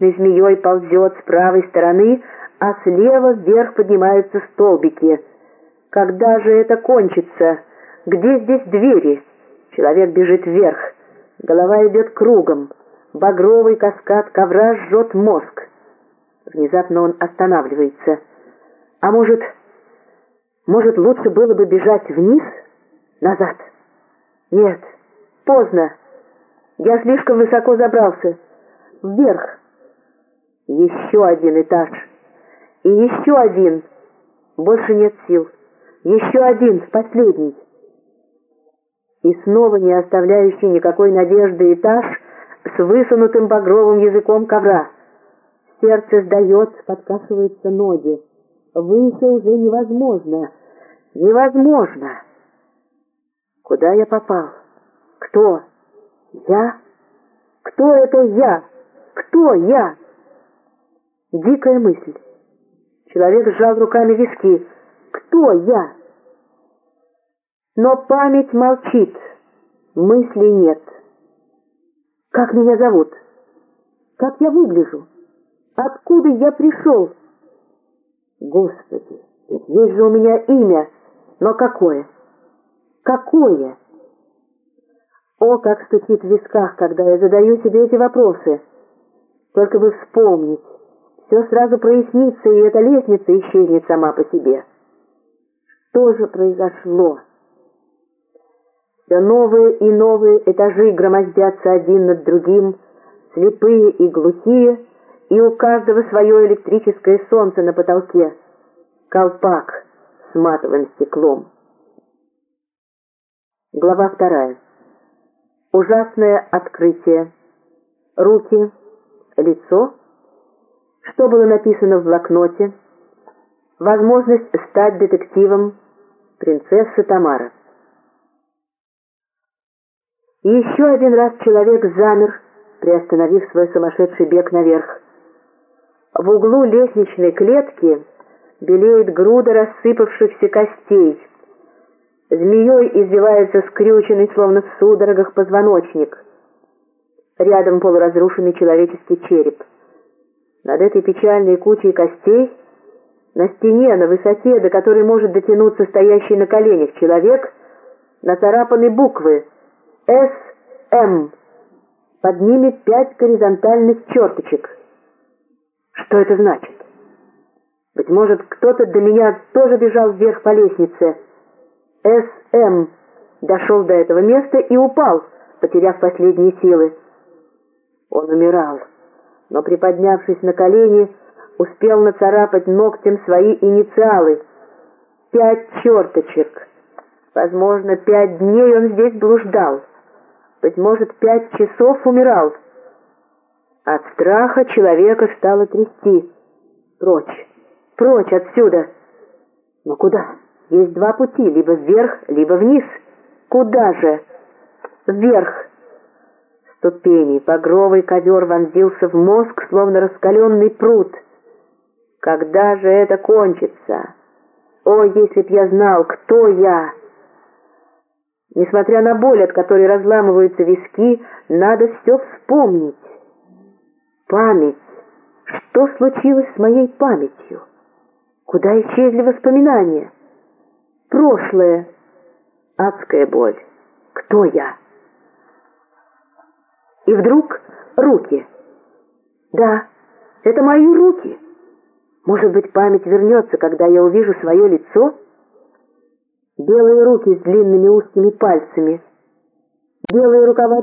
змеей ползет с правой стороны, а слева вверх поднимаются столбики. Когда же это кончится? Где здесь двери? Человек бежит вверх. Голова идет кругом. Багровый каскад ковра жжет мозг. Внезапно он останавливается. А может, может лучше было бы бежать вниз? Назад? Нет, поздно. Я слишком высоко забрался. Вверх. Еще один этаж. И еще один. Больше нет сил. Еще один, последний. И снова не оставляющий никакой надежды этаж с высунутым багровым языком ковра. Сердце сдает, подкашиваются ноги. Выше уже невозможно. Невозможно. Куда я попал? Кто? Я? Кто это я? Кто я? Дикая мысль. Человек сжал руками виски. Кто я? Но память молчит. Мысли нет. Как меня зовут? Как я выгляжу? Откуда я пришел? Господи, есть же у меня имя. Но какое? Какое? О, как стучит в висках, когда я задаю себе эти вопросы. Только бы вспомнить. Все сразу прояснится, и эта лестница исчезнет сама по себе. Что же произошло? Все новые и новые этажи громоздятся один над другим, слепые и глухие, и у каждого свое электрическое солнце на потолке. Колпак с матовым стеклом. Глава вторая. Ужасное открытие. Руки, лицо. Что было написано в блокноте? Возможность стать детективом. Принцесса Тамара. И еще один раз человек замер, приостановив свой сумасшедший бег наверх. В углу лестничной клетки белеет груда рассыпавшихся костей. Змеей извивается скрюченный, словно в судорогах, позвоночник. Рядом полуразрушенный человеческий череп. Над этой печальной кучей костей, на стене, на высоте, до которой может дотянуться стоящий на коленях человек, нацарапаны буквы «СМ». Под ними пять горизонтальных черточек. Что это значит? Быть может, кто-то до меня тоже бежал вверх по лестнице. СМ дошел до этого места и упал, потеряв последние силы. Он умирал, но, приподнявшись на колени, успел нацарапать ногтем свои инициалы. Пять черточек. Возможно, пять дней он здесь блуждал. Быть может, пять часов умирал. От страха человека стало трясти. Прочь, прочь отсюда. Но куда? Есть два пути, либо вверх, либо вниз. Куда же? Вверх. Ступени, багровый ковер вонзился в мозг, словно раскаленный пруд. Когда же это кончится? О, если б я знал, кто я! Несмотря на боль, от которой разламываются виски, надо все вспомнить. Память. Что случилось с моей памятью? Куда исчезли воспоминания? Прошлое. Адская боль. Кто я? И вдруг руки. Да, это мои руки. Может быть, память вернется, когда я увижу свое лицо? Белые руки с длинными узкими пальцами. Белые рукава